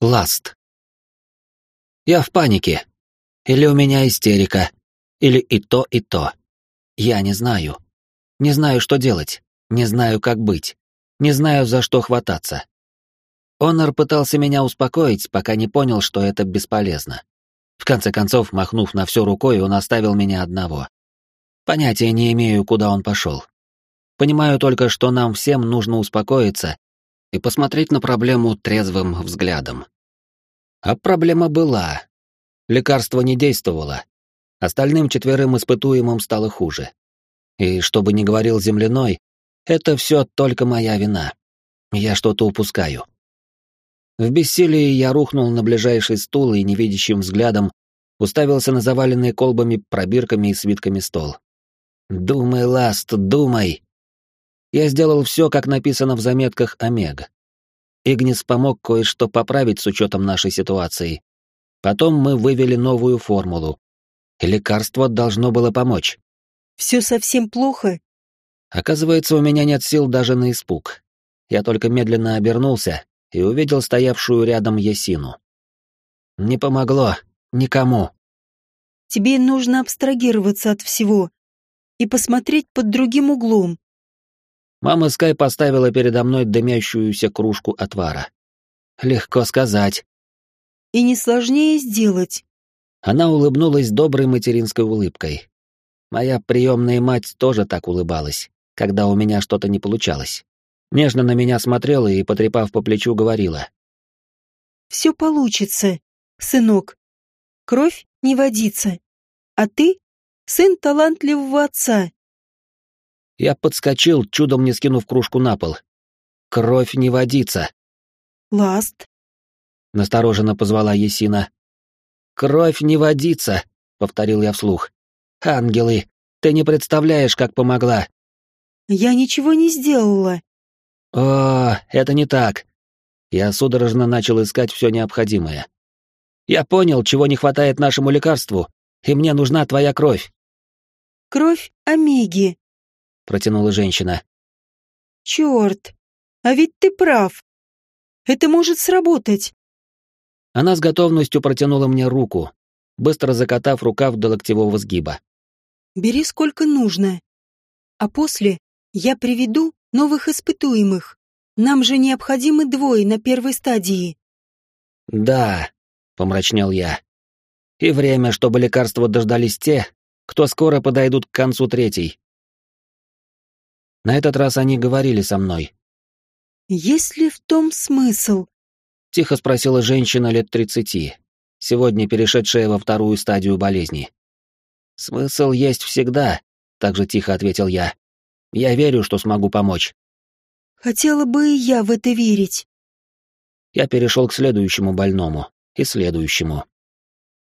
Ласт. Я в панике. Или у меня истерика. Или и то, и то. Я не знаю. Не знаю, что делать. Не знаю, как быть. Не знаю, за что хвататься. Онор пытался меня успокоить, пока не понял, что это бесполезно. В конце концов, махнув на все рукой, он оставил меня одного. Понятия не имею, куда он пошел. Понимаю только, что нам всем нужно успокоиться и посмотреть на проблему трезвым взглядом. А проблема была. Лекарство не действовало. Остальным четверым испытуемым стало хуже. И, чтобы не говорил земляной, это все только моя вина. Я что-то упускаю. В бессилии я рухнул на ближайший стул и невидящим взглядом уставился на заваленный колбами, пробирками и свитками стол. «Думай, Ласт, думай!» Я сделал все, как написано в заметках Омега. Игнис помог кое-что поправить с учетом нашей ситуации. Потом мы вывели новую формулу. И лекарство должно было помочь. «Все совсем плохо?» Оказывается, у меня нет сил даже на испуг. Я только медленно обернулся и увидел стоявшую рядом Ясину. Не помогло. Никому. Тебе нужно абстрагироваться от всего и посмотреть под другим углом. Мама Скай поставила передо мной дымящуюся кружку отвара. Легко сказать. И не сложнее сделать. Она улыбнулась доброй материнской улыбкой. Моя приемная мать тоже так улыбалась, когда у меня что-то не получалось. Нежно на меня смотрела и, потрепав по плечу, говорила. «Все получится, сынок. Кровь не водится. А ты — сын талантливого отца». Я подскочил, чудом не скинув кружку на пол. «Кровь не водится». «Ласт?» — настороженно позвала Есина. «Кровь не водится», — повторил я вслух. «Ангелы, ты не представляешь, как помогла». «Я ничего не сделала», «О, это не так!» Я судорожно начал искать все необходимое. «Я понял, чего не хватает нашему лекарству, и мне нужна твоя кровь». «Кровь Омеги», — протянула женщина. «Черт, а ведь ты прав. Это может сработать». Она с готовностью протянула мне руку, быстро закатав рукав до локтевого сгиба. «Бери сколько нужно, а после я приведу новых испытуемых. Нам же необходимы двое на первой стадии. Да, помрачнел я. И время, чтобы лекарства дождались те, кто скоро подойдут к концу третьей. На этот раз они говорили со мной. «Есть ли в том смысл?» — тихо спросила женщина лет тридцати, сегодня перешедшая во вторую стадию болезни. «Смысл есть всегда», — также тихо ответил я. Я верю, что смогу помочь. Хотела бы и я в это верить. Я перешел к следующему больному и следующему.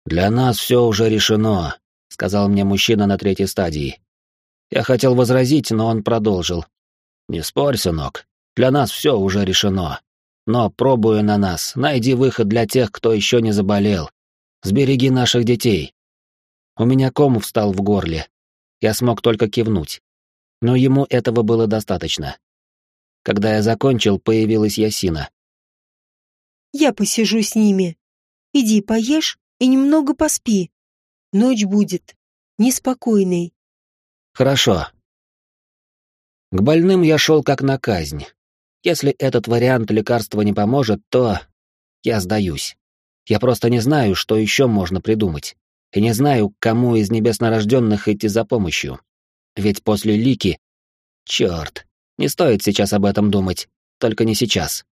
Для нас все уже решено, сказал мне мужчина на третьей стадии. Я хотел возразить, но он продолжил. Не спорь, сынок. Для нас все уже решено. Но, пробуя на нас, найди выход для тех, кто еще не заболел. Сбереги наших детей. У меня ком встал в горле. Я смог только кивнуть но ему этого было достаточно. Когда я закончил, появилась Ясина. «Я посижу с ними. Иди поешь и немного поспи. Ночь будет неспокойной». «Хорошо». К больным я шел как на казнь. Если этот вариант лекарства не поможет, то я сдаюсь. Я просто не знаю, что еще можно придумать. И не знаю, кому из небеснорожденных идти за помощью. Ведь после Лики... Черт, не стоит сейчас об этом думать, только не сейчас.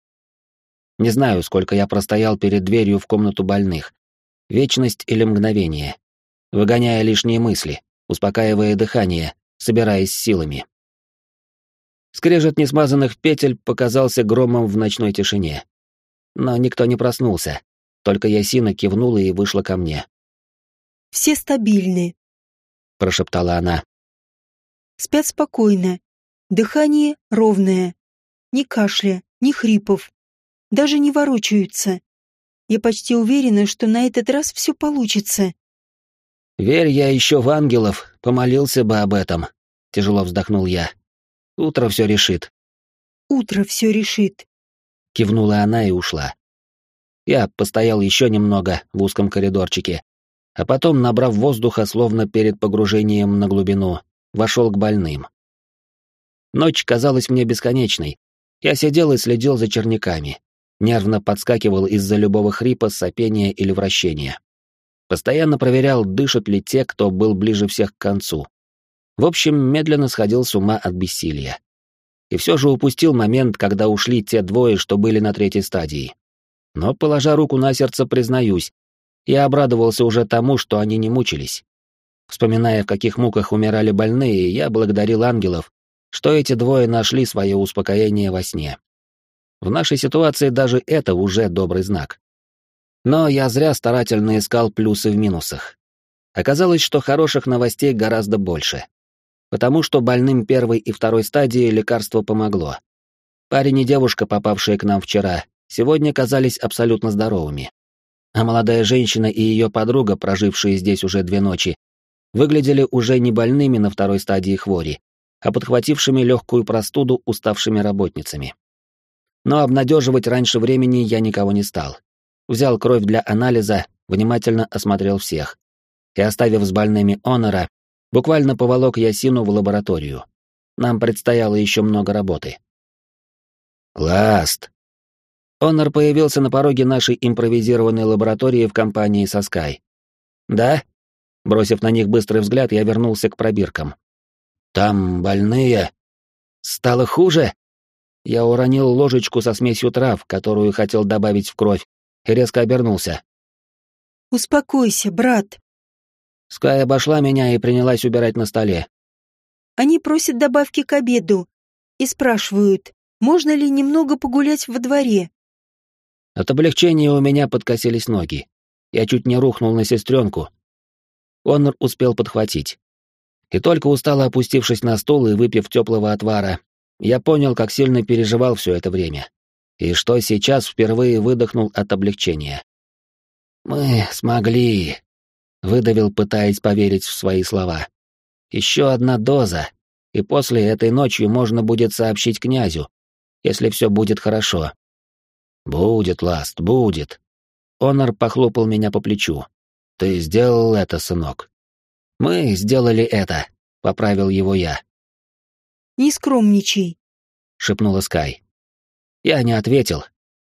Не знаю, сколько я простоял перед дверью в комнату больных. Вечность или мгновение. Выгоняя лишние мысли, успокаивая дыхание, собираясь силами. Скрежет несмазанных петель показался громом в ночной тишине. Но никто не проснулся, только Ясина кивнула и вышла ко мне. «Все стабильны», — прошептала она. Спят спокойно. Дыхание ровное. Ни кашля, ни хрипов. Даже не ворочаются. Я почти уверена, что на этот раз все получится. «Верь я еще в ангелов, помолился бы об этом», — тяжело вздохнул я. «Утро все решит». «Утро все решит», — кивнула она и ушла. Я постоял еще немного в узком коридорчике, а потом, набрав воздуха, словно перед погружением на глубину, вошел к больным. Ночь казалась мне бесконечной. Я сидел и следил за черниками. Нервно подскакивал из-за любого хрипа, сопения или вращения. Постоянно проверял, дышат ли те, кто был ближе всех к концу. В общем, медленно сходил с ума от бессилия. И все же упустил момент, когда ушли те двое, что были на третьей стадии. Но, положа руку на сердце, признаюсь, я обрадовался уже тому, что они не мучились. Вспоминая, в каких муках умирали больные, я благодарил ангелов, что эти двое нашли свое успокоение во сне. В нашей ситуации даже это уже добрый знак. Но я зря старательно искал плюсы в минусах. Оказалось, что хороших новостей гораздо больше. Потому что больным первой и второй стадии лекарство помогло. Парень и девушка, попавшие к нам вчера, сегодня казались абсолютно здоровыми. А молодая женщина и ее подруга, прожившие здесь уже две ночи, выглядели уже не больными на второй стадии хвори, а подхватившими легкую простуду уставшими работницами. Но обнадеживать раньше времени я никого не стал. Взял кровь для анализа, внимательно осмотрел всех. И оставив с больными Онора, буквально поволок Ясину в лабораторию. Нам предстояло еще много работы. «Ласт!» Онор появился на пороге нашей импровизированной лаборатории в компании со Скай. «Да?» Бросив на них быстрый взгляд, я вернулся к пробиркам. «Там больные...» «Стало хуже?» Я уронил ложечку со смесью трав, которую хотел добавить в кровь, и резко обернулся. «Успокойся, брат». Скай обошла меня и принялась убирать на столе. «Они просят добавки к обеду и спрашивают, можно ли немного погулять во дворе». От облегчения у меня подкосились ноги. Я чуть не рухнул на сестренку. Онор успел подхватить. И только устало опустившись на стол и выпив теплого отвара, я понял, как сильно переживал все это время. И что сейчас впервые выдохнул от облегчения. «Мы смогли», — выдавил, пытаясь поверить в свои слова. «Еще одна доза, и после этой ночью можно будет сообщить князю, если все будет хорошо». «Будет, Ласт, будет». Онор похлопал меня по плечу. «Ты сделал это, сынок». «Мы сделали это», — поправил его я. «Не скромничай», — шепнула Скай. Я не ответил.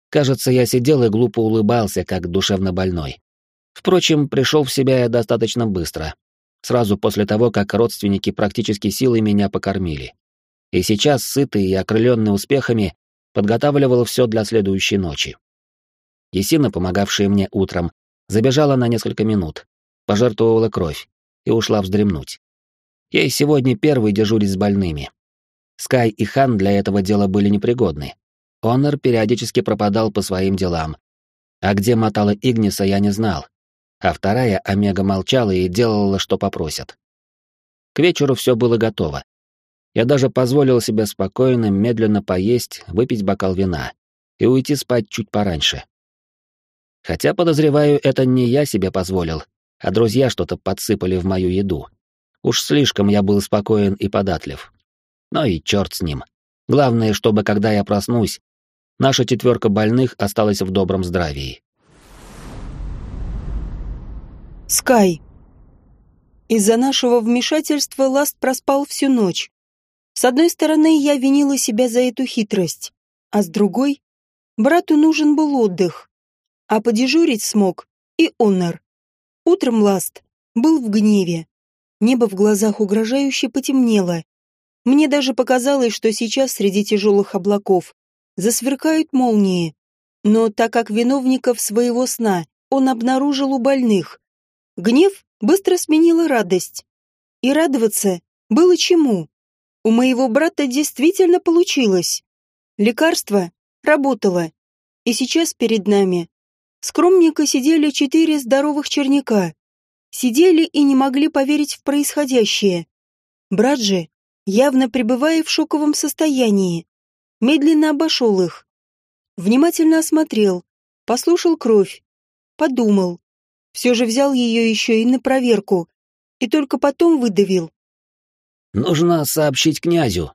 Кажется, я сидел и глупо улыбался, как душевно больной. Впрочем, пришел в себя я достаточно быстро. Сразу после того, как родственники практически силой меня покормили. И сейчас, сытый и окрыленный успехами, подготавливал все для следующей ночи. Есина, помогавшая мне утром, забежала на несколько минут, пожертвовала кровь и ушла вздремнуть. Ей сегодня первый дежурить с больными. Скай и Хан для этого дела были непригодны. Онор периодически пропадал по своим делам. А где мотала Игниса, я не знал. А вторая Омега молчала и делала, что попросят. К вечеру все было готово. Я даже позволил себе спокойно, медленно поесть, выпить бокал вина и уйти спать чуть пораньше. Хотя, подозреваю, это не я себе позволил, а друзья что-то подсыпали в мою еду. Уж слишком я был спокоен и податлив. Но и черт с ним. Главное, чтобы, когда я проснусь, наша четверка больных осталась в добром здравии. Скай. Из-за нашего вмешательства Ласт проспал всю ночь. С одной стороны, я винила себя за эту хитрость, а с другой, брату нужен был отдых, а подежурить смог и Онор. Утром Ласт был в гневе. Небо в глазах угрожающе потемнело. Мне даже показалось, что сейчас среди тяжелых облаков засверкают молнии. Но так как виновников своего сна он обнаружил у больных, гнев быстро сменила радость. И радоваться было чему. У моего брата действительно получилось. Лекарство работало. И сейчас перед нами скромненько сидели четыре здоровых черняка. Сидели и не могли поверить в происходящее. Брат же явно пребывая в шоковом состоянии. Медленно обошел их. Внимательно осмотрел, послушал кровь, подумал. Все же взял ее еще и на проверку, и только потом выдавил. «Нужно сообщить князю».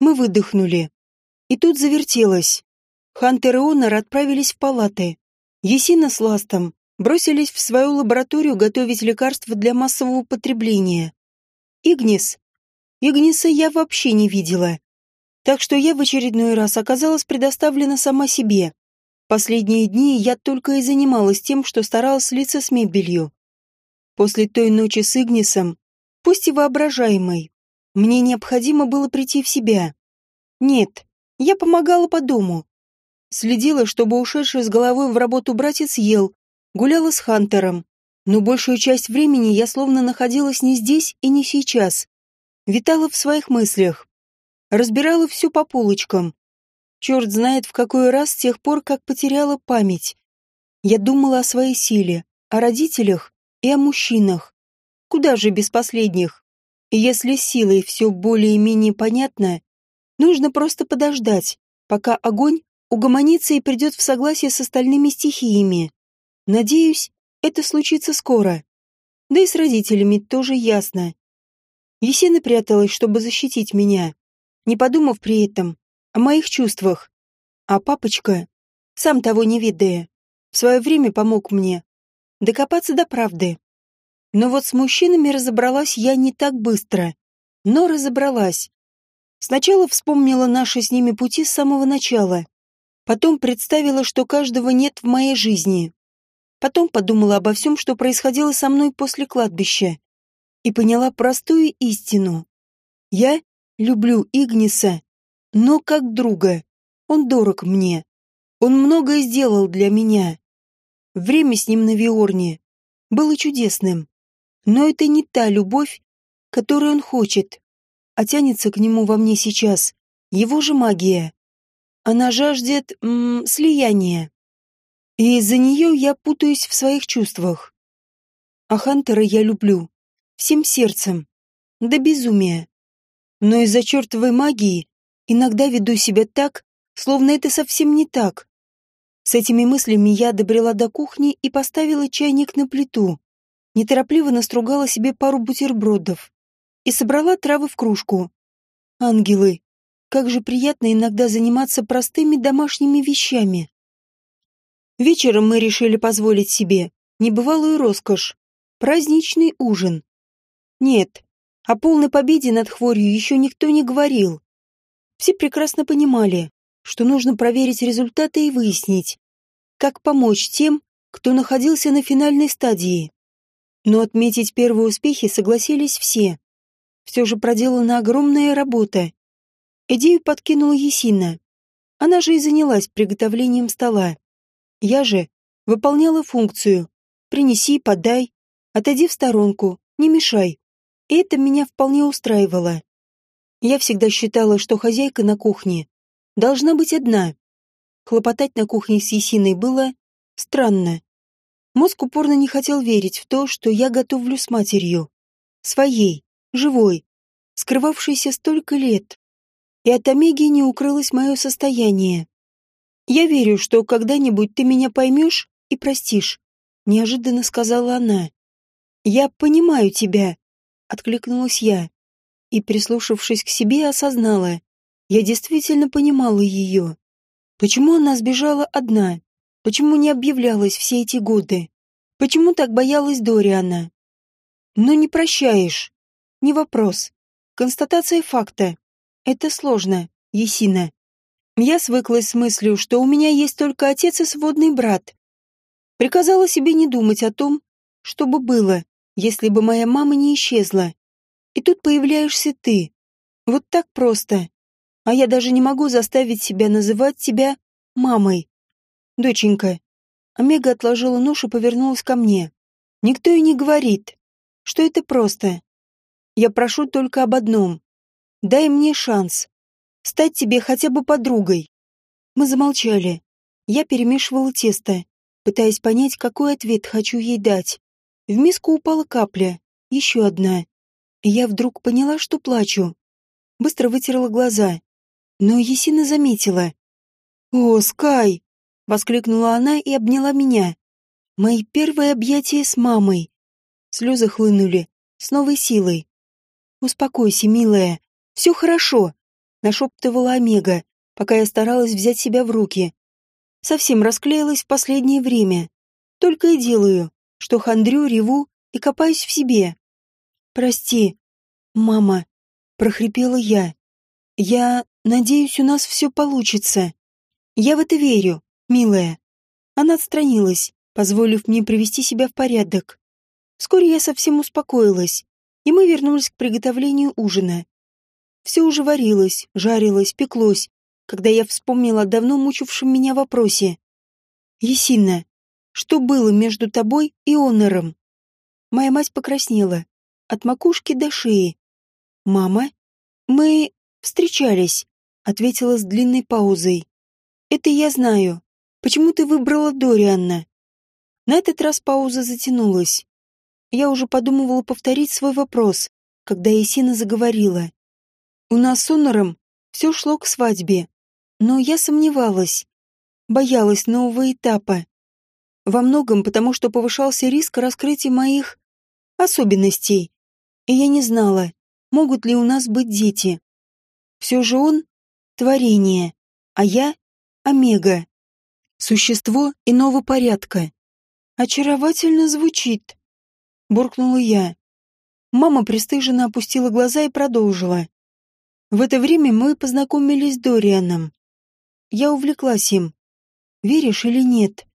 Мы выдохнули. И тут завертелось. Хантер и Онор отправились в палаты. Есина с Ластом бросились в свою лабораторию готовить лекарства для массового потребления. Игнис. Игниса я вообще не видела. Так что я в очередной раз оказалась предоставлена сама себе. Последние дни я только и занималась тем, что старалась слиться с мебелью. После той ночи с Игнисом, пусть и воображаемой, мне необходимо было прийти в себя. Нет, я помогала по дому. Следила, чтобы ушедший с головой в работу братец ел, гуляла с Хантером. Но большую часть времени я словно находилась не здесь и не сейчас. Витала в своих мыслях. Разбирала все по полочкам. Черт знает в какой раз с тех пор, как потеряла память. Я думала о своей силе, о родителях и о мужчинах. Куда же без последних? Если силой все более-менее понятно, нужно просто подождать, пока огонь угомонится и придет в согласие с остальными стихиями. Надеюсь, это случится скоро. Да и с родителями тоже ясно. Есена пряталась, чтобы защитить меня, не подумав при этом о моих чувствах. А папочка, сам того не ведая, в свое время помог мне докопаться до правды. Но вот с мужчинами разобралась я не так быстро, но разобралась. Сначала вспомнила наши с ними пути с самого начала. Потом представила, что каждого нет в моей жизни. Потом подумала обо всем, что происходило со мной после кладбища. И поняла простую истину. Я люблю Игниса, но как друга. Он дорог мне. Он многое сделал для меня. Время с ним на Виорне было чудесным. Но это не та любовь, которую он хочет, а тянется к нему во мне сейчас. Его же магия. Она жаждет м, слияния и из-за нее я путаюсь в своих чувствах. А Хантера я люблю. Всем сердцем. До безумия. Но из-за чертовой магии иногда веду себя так, словно это совсем не так. С этими мыслями я добрела до кухни и поставила чайник на плиту. Неторопливо настругала себе пару бутербродов и собрала травы в кружку. Ангелы, как же приятно иногда заниматься простыми домашними вещами. Вечером мы решили позволить себе небывалую роскошь – праздничный ужин. Нет, о полной победе над хворью еще никто не говорил. Все прекрасно понимали, что нужно проверить результаты и выяснить, как помочь тем, кто находился на финальной стадии. Но отметить первые успехи согласились все. Все же проделана огромная работа. Идею подкинула Есина. Она же и занялась приготовлением стола. Я же выполняла функцию «принеси, подай, отойди в сторонку, не мешай». И это меня вполне устраивало. Я всегда считала, что хозяйка на кухне должна быть одна. Хлопотать на кухне с Есиной было странно. Мозг упорно не хотел верить в то, что я готовлю с матерью. Своей, живой, скрывавшейся столько лет. И от Омеги не укрылось мое состояние. «Я верю, что когда-нибудь ты меня поймешь и простишь», — неожиданно сказала она. «Я понимаю тебя», — откликнулась я. И, прислушавшись к себе, осознала. Я действительно понимала ее. Почему она сбежала одна? Почему не объявлялась все эти годы? Почему так боялась Дориана? Но не прощаешь. Не вопрос. Констатация факта. Это сложно, Есина. Я свыклась с мыслью, что у меня есть только отец и сводный брат. Приказала себе не думать о том, что бы было, если бы моя мама не исчезла. И тут появляешься ты. Вот так просто. А я даже не могу заставить себя называть тебя мамой. Доченька. Омега отложила нож и повернулась ко мне. Никто и не говорит, что это просто. Я прошу только об одном. Дай мне шанс стать тебе хотя бы подругой. Мы замолчали. Я перемешивала тесто, пытаясь понять, какой ответ хочу ей дать. В миску упала капля, еще одна. Я вдруг поняла, что плачу. Быстро вытерла глаза. Но Есина заметила. «О, Скай!» — воскликнула она и обняла меня. Мои первые объятия с мамой. Слезы хлынули, с новой силой. «Успокойся, милая, все хорошо нашептывала Омега, пока я старалась взять себя в руки. совсем расклеилась в последнее время. Только и делаю, что хандрю, реву и копаюсь в себе. «Прости, мама», — прохрипела я. «Я надеюсь, у нас все получится. Я в это верю, милая». Она отстранилась, позволив мне привести себя в порядок. Вскоре я совсем успокоилась, и мы вернулись к приготовлению ужина. Все уже варилось, жарилось, пеклось, когда я вспомнила о давно мучившем меня вопросе. «Есина, что было между тобой и Онором?» Моя мать покраснела, от макушки до шеи. «Мама?» «Мы встречались», — ответила с длинной паузой. «Это я знаю. Почему ты выбрала Дорианна?» На этот раз пауза затянулась. Я уже подумывала повторить свой вопрос, когда Есина заговорила. У нас с Онором все шло к свадьбе, но я сомневалась, боялась нового этапа. Во многом потому, что повышался риск раскрытия моих особенностей, и я не знала, могут ли у нас быть дети. Все же он — творение, а я — омега, существо иного порядка. Очаровательно звучит, буркнула я. Мама пристыженно опустила глаза и продолжила. В это время мы познакомились с Дорианом. Я увлеклась им. Веришь или нет?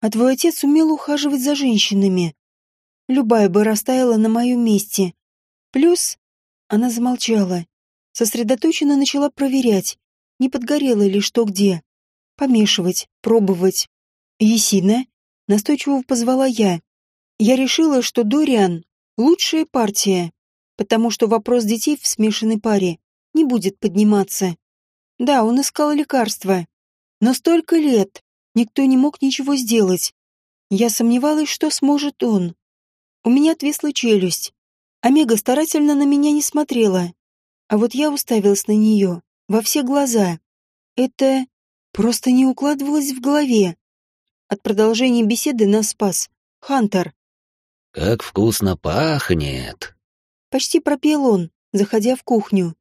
А твой отец умел ухаживать за женщинами. Любая бы растаяла на моем месте. Плюс... Она замолчала. Сосредоточенно начала проверять, не подгорело ли что где. Помешивать, пробовать. Есина, настойчиво позвала я. Я решила, что Дориан — лучшая партия, потому что вопрос детей в смешанной паре не будет подниматься. Да, он искал лекарства. Но столько лет никто не мог ничего сделать. Я сомневалась, что сможет он. У меня отвисла челюсть. Омега старательно на меня не смотрела. А вот я уставилась на нее, во все глаза. Это просто не укладывалось в голове. От продолжения беседы нас спас Хантер. «Как вкусно пахнет!» Почти пропел он, заходя в кухню.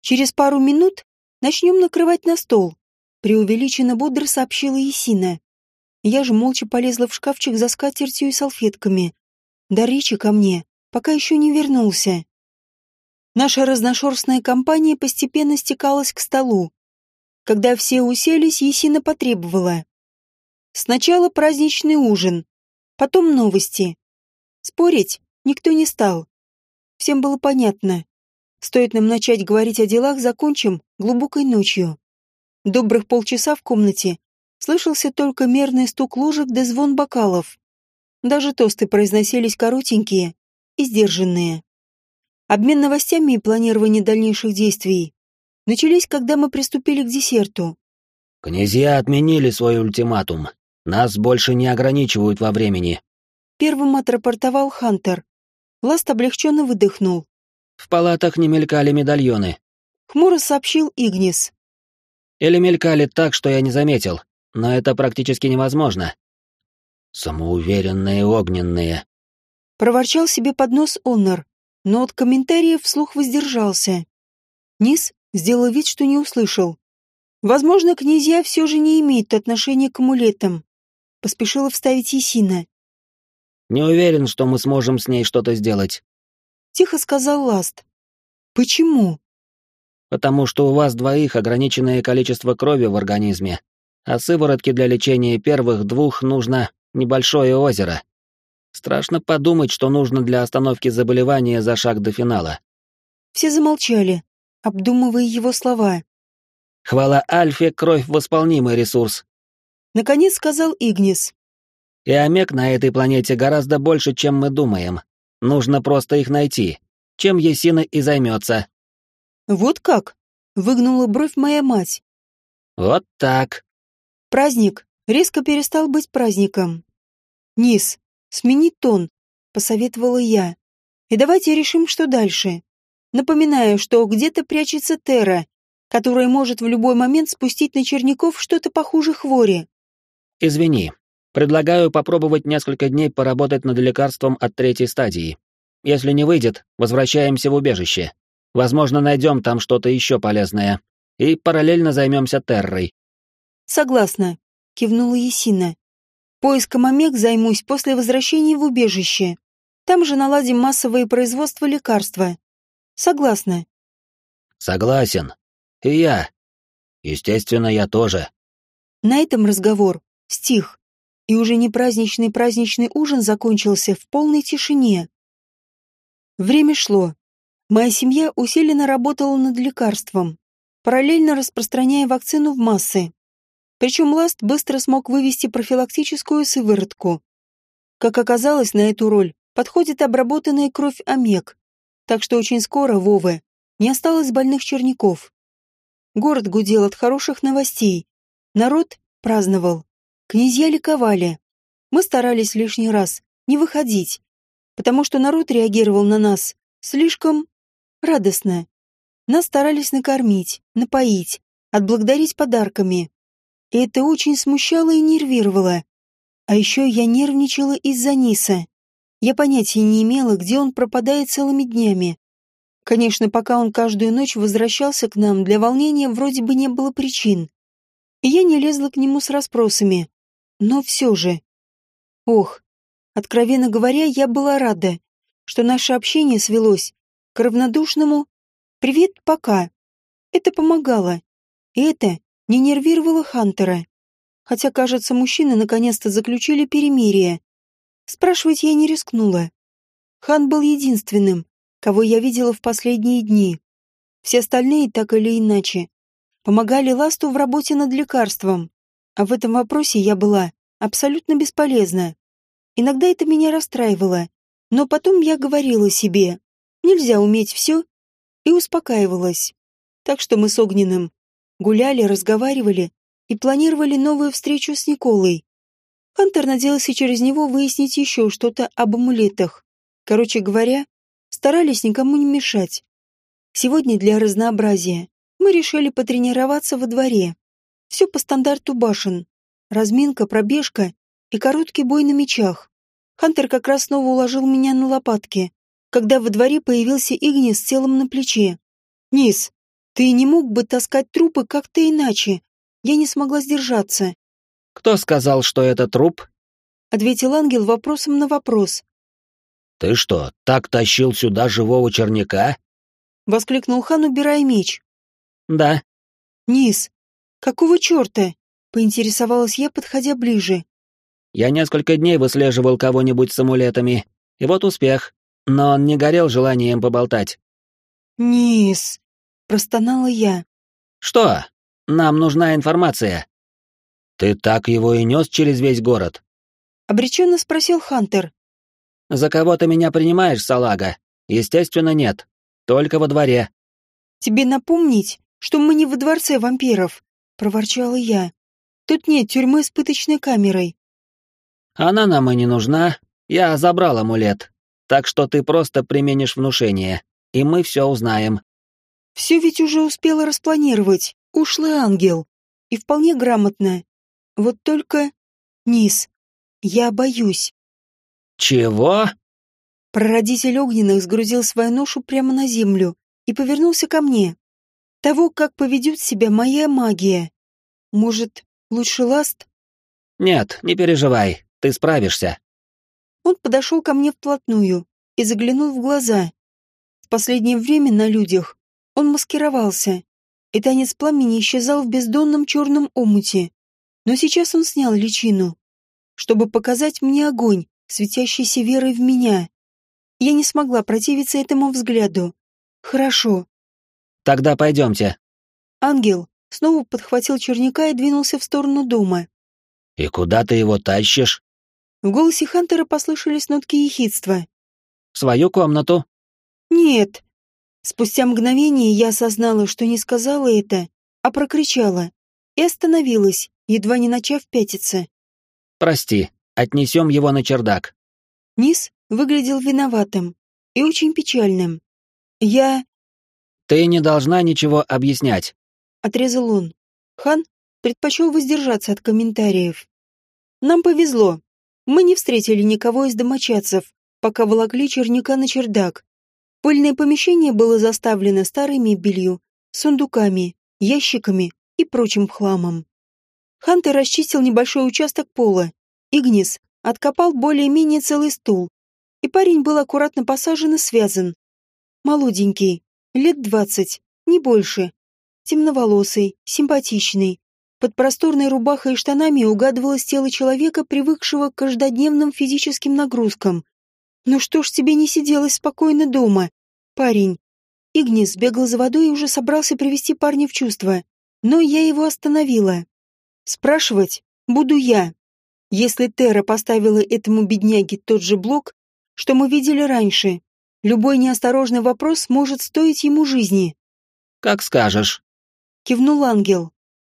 Через пару минут начнем накрывать на стол, преувеличенно бодро сообщила Есина. Я же молча полезла в шкафчик за скатертью и салфетками. Да речи ко мне, пока еще не вернулся. Наша разношерстная компания постепенно стекалась к столу. Когда все уселись, Есина потребовала. Сначала праздничный ужин, потом новости. Спорить никто не стал. Всем было понятно. Стоит нам начать говорить о делах, закончим глубокой ночью. Добрых полчаса в комнате слышался только мерный стук ложек да звон бокалов. Даже тосты произносились коротенькие и сдержанные. Обмен новостями и планирование дальнейших действий начались, когда мы приступили к десерту. «Князья отменили свой ультиматум. Нас больше не ограничивают во времени», — первым отрапортовал Хантер. Ласт облегченно выдохнул. В палатах не мелькали медальоны. Хмуро сообщил Игнис. Или мелькали так, что я не заметил, но это практически невозможно. Самоуверенные огненные. Проворчал себе под нос Оннер, но от комментариев вслух воздержался. Низ сделал вид, что не услышал. Возможно, князья все же не имеют отношения к амулетам. Поспешила вставить Есина. Не уверен, что мы сможем с ней что-то сделать. Тихо сказал Ласт. Почему? Потому что у вас двоих ограниченное количество крови в организме, а сыворотки для лечения первых двух нужно небольшое озеро. Страшно подумать, что нужно для остановки заболевания за шаг до финала. Все замолчали, обдумывая его слова. Хвала Альфе, кровь — восполнимый ресурс. Наконец сказал Игнис. И омег на этой планете гораздо больше, чем мы думаем. Нужно просто их найти. Чем Есина и займется. Вот как? Выгнула бровь моя мать. Вот так. Праздник резко перестал быть праздником. Низ, смени тон, посоветовала я. И давайте решим, что дальше. Напоминаю, что где-то прячется Тера, которая может в любой момент спустить на Черняков что-то похуже хвори. Извини, Предлагаю попробовать несколько дней поработать над лекарством от третьей стадии. Если не выйдет, возвращаемся в убежище. Возможно, найдем там что-то еще полезное. И параллельно займемся террой. Согласна. — кивнула Есина. «Поиском омег займусь после возвращения в убежище. Там же наладим массовое производство лекарства. Согласна». «Согласен. И я. Естественно, я тоже». На этом разговор стих, и уже не праздничный праздничный ужин закончился в полной тишине. Время шло. Моя семья усиленно работала над лекарством, параллельно распространяя вакцину в массы. Причем Ласт быстро смог вывести профилактическую сыворотку. Как оказалось, на эту роль подходит обработанная кровь омег, так что очень скоро Вовы не осталось больных черников. Город гудел от хороших новостей. Народ праздновал. Князья ликовали. Мы старались лишний раз не выходить, потому что народ реагировал на нас слишком радостно. Нас старались накормить, напоить, отблагодарить подарками. И это очень смущало и нервировало. А еще я нервничала из-за Ниса. Я понятия не имела, где он пропадает целыми днями. Конечно, пока он каждую ночь возвращался к нам, для волнения вроде бы не было причин. И я не лезла к нему с расспросами. Но все же... Ох, откровенно говоря, я была рада, что наше общение свелось к равнодушному «Привет, пока». Это помогало. И это не нервировало Хантера. Хотя, кажется, мужчины наконец-то заключили перемирие. Спрашивать я не рискнула. Хан был единственным, кого я видела в последние дни. Все остальные, так или иначе, помогали Ласту в работе над лекарством. А в этом вопросе я была абсолютно бесполезна. Иногда это меня расстраивало, но потом я говорила себе, нельзя уметь все, и успокаивалась. Так что мы с Огненным гуляли, разговаривали и планировали новую встречу с Николой. Хантер надеялся через него выяснить еще что-то об амулетах. Короче говоря, старались никому не мешать. Сегодня для разнообразия мы решили потренироваться во дворе. Все по стандарту башен. Разминка, пробежка и короткий бой на мечах. Хантер как раз снова уложил меня на лопатки, когда во дворе появился Игни с телом на плече. «Низ, ты не мог бы таскать трупы как-то иначе?» Я не смогла сдержаться. «Кто сказал, что это труп?» Ответил ангел вопросом на вопрос. «Ты что, так тащил сюда живого черняка?» Воскликнул хан, убирая меч. «Да». «Низ, какого черта?» Поинтересовалась я, подходя ближе. «Я несколько дней выслеживал кого-нибудь с амулетами, и вот успех но он не горел желанием поболтать. «Низ!» — простонала я. «Что? Нам нужна информация». «Ты так его и нес через весь город?» — обреченно спросил Хантер. «За кого ты меня принимаешь, салага? Естественно, нет. Только во дворе». «Тебе напомнить, что мы не во дворце вампиров», — проворчала я. «Тут нет тюрьмы с пыточной камерой». «Она нам и не нужна. Я забрал амулет. Так что ты просто применишь внушение, и мы все узнаем. Все ведь уже успела распланировать. Ушлый ангел. И вполне грамотно. Вот только... Низ. Я боюсь. Чего? Прародитель огненных сгрузил свою ношу прямо на землю и повернулся ко мне. Того, как поведет себя моя магия. Может, лучше ласт? Нет, не переживай, ты справишься. Он подошел ко мне вплотную и заглянул в глаза. В последнее время на людях он маскировался, и танец пламени исчезал в бездонном черном омуте. Но сейчас он снял личину, чтобы показать мне огонь, светящийся верой в меня. Я не смогла противиться этому взгляду. Хорошо. Тогда пойдемте. Ангел снова подхватил черняка и двинулся в сторону дома. И куда ты его тащишь? В голосе Хантера послышались нотки ехидства. «В свою комнату?» «Нет». Спустя мгновение я осознала, что не сказала это, а прокричала. И остановилась, едва не начав пятиться. «Прости, отнесем его на чердак». Низ выглядел виноватым и очень печальным. «Я...» «Ты не должна ничего объяснять», — отрезал он. Хан предпочел воздержаться от комментариев. «Нам повезло. Мы не встретили никого из домочадцев, пока волокли черняка на чердак. Пыльное помещение было заставлено старой мебелью, сундуками, ящиками и прочим хламом. Хантер расчистил небольшой участок пола. Игнис откопал более-менее целый стул. И парень был аккуратно посажен и связан. Молоденький, лет двадцать, не больше. Темноволосый, симпатичный. Под просторной рубахой и штанами угадывалось тело человека, привыкшего к каждодневным физическим нагрузкам. Ну что ж тебе не сиделось спокойно дома, парень? Игнис бегал за водой и уже собрался привести парня в чувство, но я его остановила. Спрашивать буду я. Если Тера поставила этому бедняге тот же блок, что мы видели раньше, любой неосторожный вопрос может стоить ему жизни. «Как скажешь», — кивнул ангел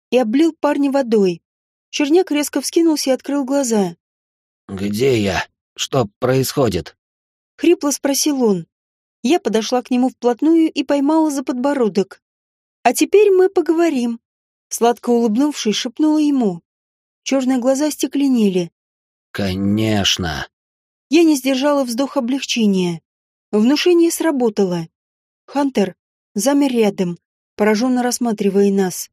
и облил парня водой. Черняк резко вскинулся и открыл глаза. «Где я? Что происходит?» — хрипло спросил он. Я подошла к нему вплотную и поймала за подбородок. «А теперь мы поговорим», — сладко улыбнувшись, шепнула ему. Черные глаза стекленели. «Конечно». Я не сдержала вздох облегчения. Внушение сработало. Хантер замер рядом, пораженно рассматривая нас.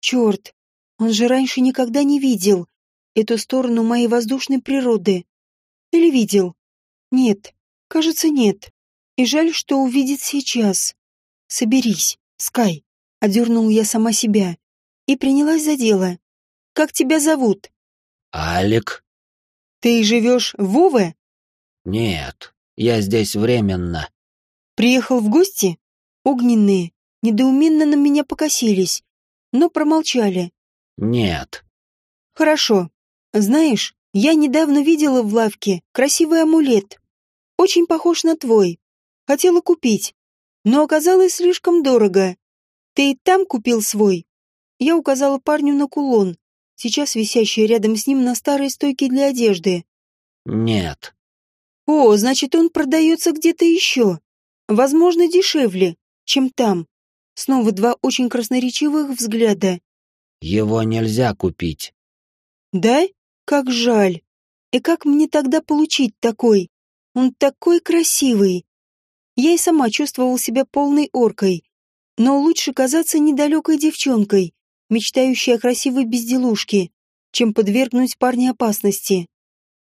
Черт, он же раньше никогда не видел эту сторону моей воздушной природы. Или видел? Нет, кажется, нет. И жаль, что увидит сейчас. Соберись, Скай, одернул я сама себя и принялась за дело. Как тебя зовут? Алик. Ты живешь в Вове? Нет, я здесь временно. Приехал в гости? Огненные недоуменно на меня покосились, но промолчали. Нет. Хорошо. Знаешь, я недавно видела в лавке красивый амулет. Очень похож на твой. Хотела купить, но оказалось слишком дорого. Ты и там купил свой? Я указала парню на кулон, сейчас висящий рядом с ним на старой стойке для одежды. Нет. О, значит, он продается где-то еще. Возможно, дешевле, чем там. Снова два очень красноречивых взгляда. Его нельзя купить. Да? Как жаль. И как мне тогда получить такой? Он такой красивый. Я и сама чувствовал себя полной оркой. Но лучше казаться недалекой девчонкой, мечтающей о красивой безделушке, чем подвергнуть парня опасности.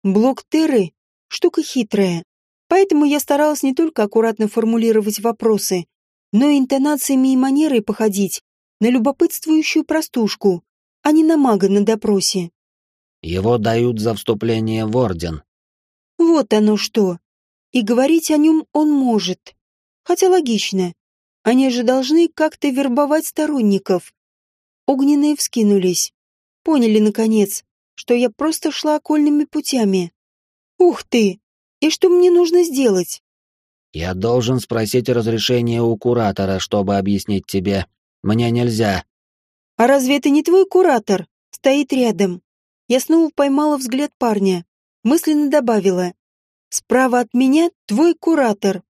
Блок Терры — штука хитрая. Поэтому я старалась не только аккуратно формулировать вопросы, но интонациями и манерой походить на любопытствующую простушку, а не на мага на допросе. Его дают за вступление в орден. Вот оно что. И говорить о нем он может. Хотя логично. Они же должны как-то вербовать сторонников. Огненные вскинулись. Поняли, наконец, что я просто шла окольными путями. Ух ты! И что мне нужно сделать? Я должен спросить разрешение у куратора, чтобы объяснить тебе. Мне нельзя. А разве это не твой куратор? Стоит рядом. Я снова поймала взгляд парня. Мысленно добавила. Справа от меня твой куратор.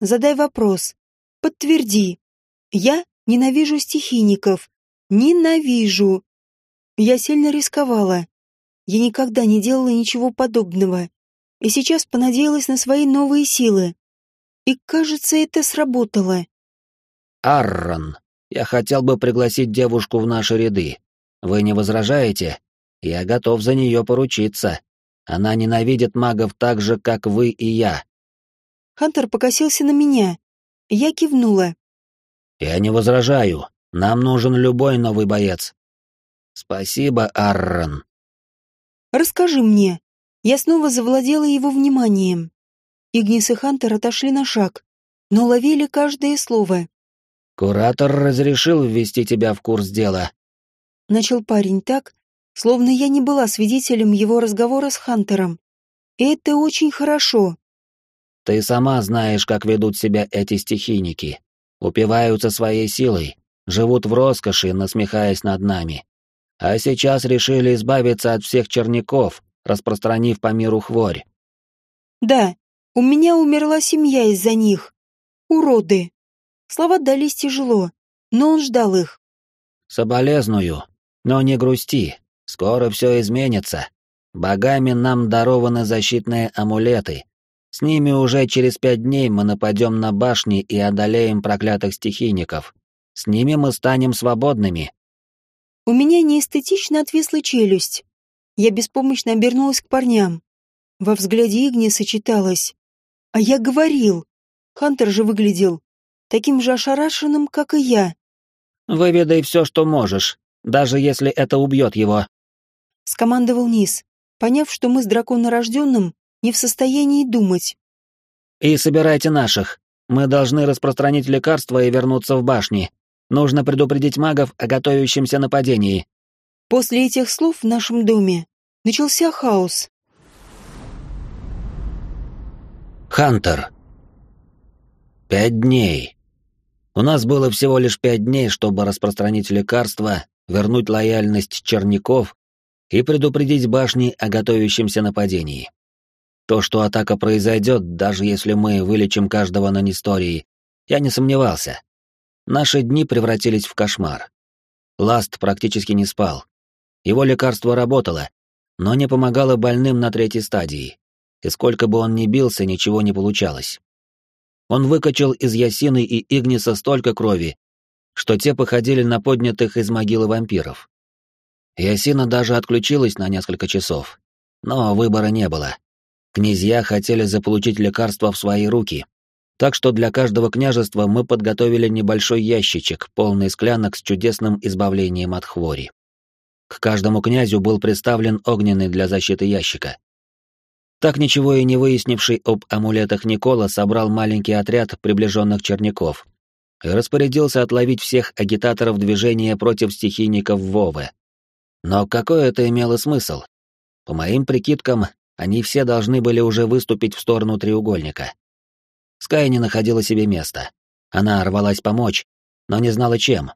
Задай вопрос. Подтверди. Я ненавижу стихийников. Ненавижу. Я сильно рисковала. Я никогда не делала ничего подобного. И сейчас понадеялась на свои новые силы. И, кажется, это сработало. Аррон, я хотел бы пригласить девушку в наши ряды. Вы не возражаете? Я готов за нее поручиться. Она ненавидит магов так же, как вы и я. Хантер покосился на меня. Я кивнула. Я не возражаю. Нам нужен любой новый боец. Спасибо, Аррон. Расскажи мне. Я снова завладела его вниманием. Игнис и Хантер отошли на шаг, но ловили каждое слово. «Куратор разрешил ввести тебя в курс дела». Начал парень так, словно я не была свидетелем его разговора с Хантером. И это очень хорошо. «Ты сама знаешь, как ведут себя эти стихийники. Упиваются своей силой, живут в роскоши, насмехаясь над нами. А сейчас решили избавиться от всех черняков, распространив по миру хворь. Да, у меня умерла семья из-за них. Уроды. Слова дались тяжело, но он ждал их. Соболезную, но не грусти. Скоро все изменится. Богами нам дарованы защитные амулеты. С ними уже через пять дней мы нападем на башни и одолеем проклятых стихийников. С ними мы станем свободными. У меня неэстетично отвисла челюсть. Я беспомощно обернулась к парням. Во взгляде Игниса читалось. А я говорил. Хантер же выглядел таким же ошарашенным, как и я. «Выведай все, что можешь, даже если это убьет его», — скомандовал Низ, поняв, что мы с драконорожденным не в состоянии думать. «И собирайте наших. Мы должны распространить лекарства и вернуться в башни. Нужно предупредить магов о готовящемся нападении». После этих слов в нашем доме начался хаос. Хантер. Пять дней. У нас было всего лишь пять дней, чтобы распространить лекарства, вернуть лояльность черников и предупредить башни о готовящемся нападении. То, что атака произойдет, даже если мы вылечим каждого на Нестории, я не сомневался. Наши дни превратились в кошмар. Ласт практически не спал. Его лекарство работало, но не помогало больным на третьей стадии. И сколько бы он ни бился, ничего не получалось. Он выкачал из Ясины и Игниса столько крови, что те походили на поднятых из могилы вампиров. Ясина даже отключилась на несколько часов. Но выбора не было. Князья хотели заполучить лекарство в свои руки, так что для каждого княжества мы подготовили небольшой ящичек, полный склянок с чудесным избавлением от хвори. К каждому князю был представлен огненный для защиты ящика. Так ничего и не выяснивший об амулетах Никола собрал маленький отряд приближенных черняков и распорядился отловить всех агитаторов движения против стихийников Вовы. Но какой это имело смысл? По моим прикидкам, они все должны были уже выступить в сторону треугольника. Скай не находила себе места. Она рвалась помочь, но не знала чем.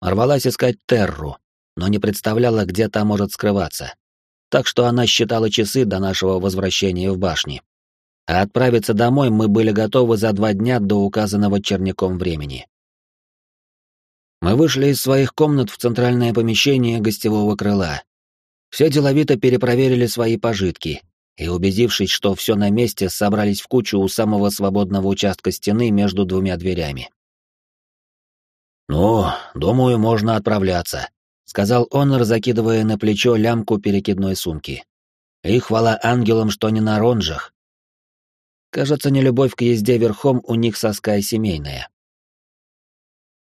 Рвалась искать Терру, но не представляла, где та может скрываться. Так что она считала часы до нашего возвращения в башни. А отправиться домой мы были готовы за два дня до указанного черняком времени. Мы вышли из своих комнат в центральное помещение гостевого крыла. Все деловито перепроверили свои пожитки, и, убедившись, что все на месте, собрались в кучу у самого свободного участка стены между двумя дверями. «Ну, думаю, можно отправляться», — сказал он, разокидывая на плечо лямку перекидной сумки. «И хвала ангелам, что не на ронжах». Кажется, нелюбовь к езде верхом у них соска семейная.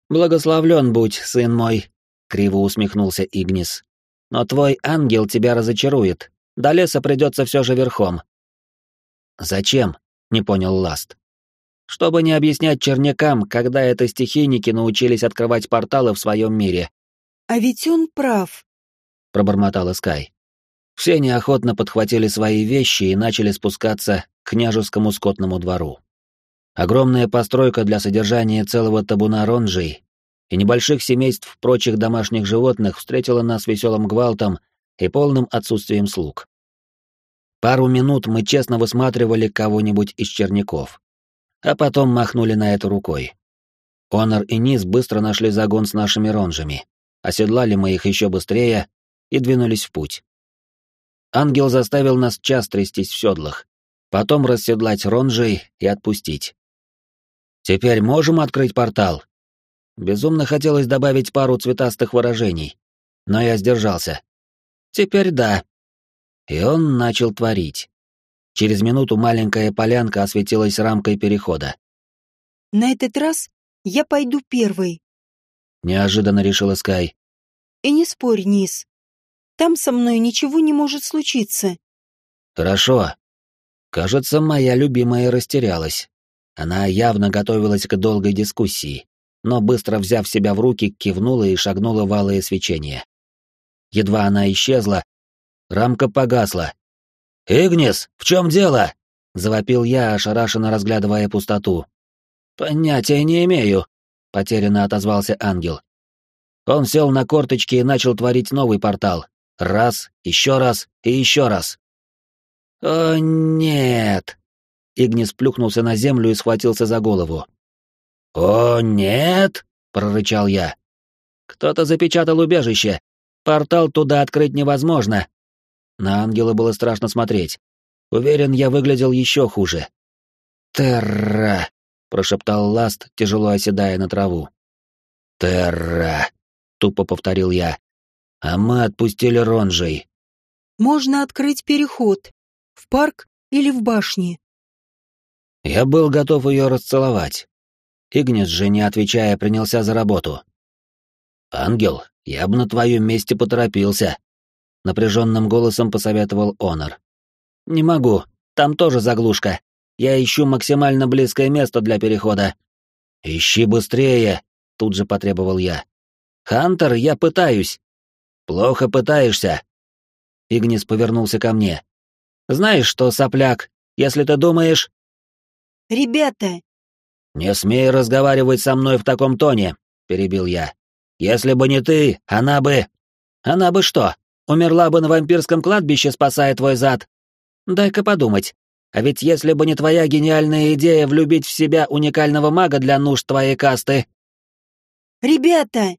«Благословлен будь, сын мой», — криво усмехнулся Игнис. «Но твой ангел тебя разочарует, до леса придется все же верхом. Зачем? Не понял Ласт. Чтобы не объяснять чернякам, когда это стихийники научились открывать порталы в своем мире. А ведь он прав, пробормотала Скай. Все неохотно подхватили свои вещи и начали спускаться к княжескому скотному двору. Огромная постройка для содержания целого табуна ронжей и небольших семейств прочих домашних животных встретила нас веселым гвалтом и полным отсутствием слуг. Пару минут мы честно высматривали кого-нибудь из черняков, а потом махнули на это рукой. Онор и Низ быстро нашли загон с нашими ронжами, оседлали мы их еще быстрее и двинулись в путь. Ангел заставил нас час трястись в седлах, потом расседлать ронжей и отпустить. «Теперь можем открыть портал?» Безумно хотелось добавить пару цветастых выражений, но я сдержался. Теперь да. И он начал творить. Через минуту маленькая полянка осветилась рамкой перехода. На этот раз я пойду первой. Неожиданно решила Скай. И не спорь, Низ. Там со мной ничего не может случиться. Хорошо. Кажется, моя любимая растерялась. Она явно готовилась к долгой дискуссии, но быстро взяв себя в руки, кивнула и шагнула в алое свечение. Едва она исчезла, рамка погасла. «Игнис, в чем дело?» — завопил я, ошарашенно разглядывая пустоту. «Понятия не имею», — потерянно отозвался ангел. Он сел на корточки и начал творить новый портал. Раз, еще раз и еще раз. «О, нет!» Игнис плюхнулся на землю и схватился за голову. «О, нет!» — прорычал я. «Кто-то запечатал убежище. Портал туда открыть невозможно. На ангела было страшно смотреть. Уверен, я выглядел еще хуже. «Терра!» — прошептал Ласт, тяжело оседая на траву. «Терра!» — тупо повторил я. А мы отпустили Ронжей. Можно открыть переход. В парк или в башне. Я был готов ее расцеловать. Игнис же, не отвечая, принялся за работу. «Ангел, я бы на твоем месте поторопился», — напряженным голосом посоветовал Онор. «Не могу, там тоже заглушка. Я ищу максимально близкое место для перехода». «Ищи быстрее», — тут же потребовал я. «Хантер, я пытаюсь». «Плохо пытаешься». Игнис повернулся ко мне. «Знаешь что, сопляк, если ты думаешь...» «Ребята!» «Не смей разговаривать со мной в таком тоне», — перебил я. «Если бы не ты, она бы...» «Она бы что, умерла бы на вампирском кладбище, спасая твой зад?» «Дай-ка подумать. А ведь если бы не твоя гениальная идея влюбить в себя уникального мага для нужд твоей касты...» «Ребята!»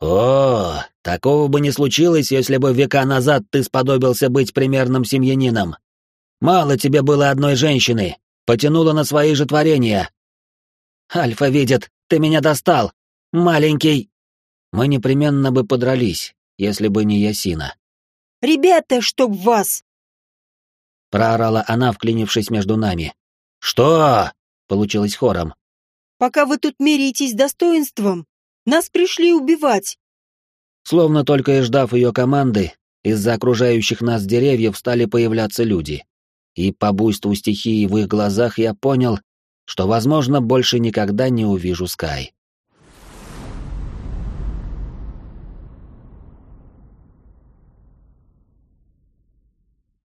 «О, такого бы не случилось, если бы века назад ты сподобился быть примерным семьянином. Мало тебе было одной женщины, потянула на свои же творения. Альфа видит, ты меня достал, маленький!» Мы непременно бы подрались, если бы не Ясина. «Ребята, чтоб вас!» Проорала она, вклинившись между нами. «Что?» — получилось хором. «Пока вы тут меряетесь достоинством, нас пришли убивать!» Словно только и ждав ее команды, из-за окружающих нас деревьев стали появляться люди. И по буйству стихии в их глазах я понял, что, возможно, больше никогда не увижу Скай.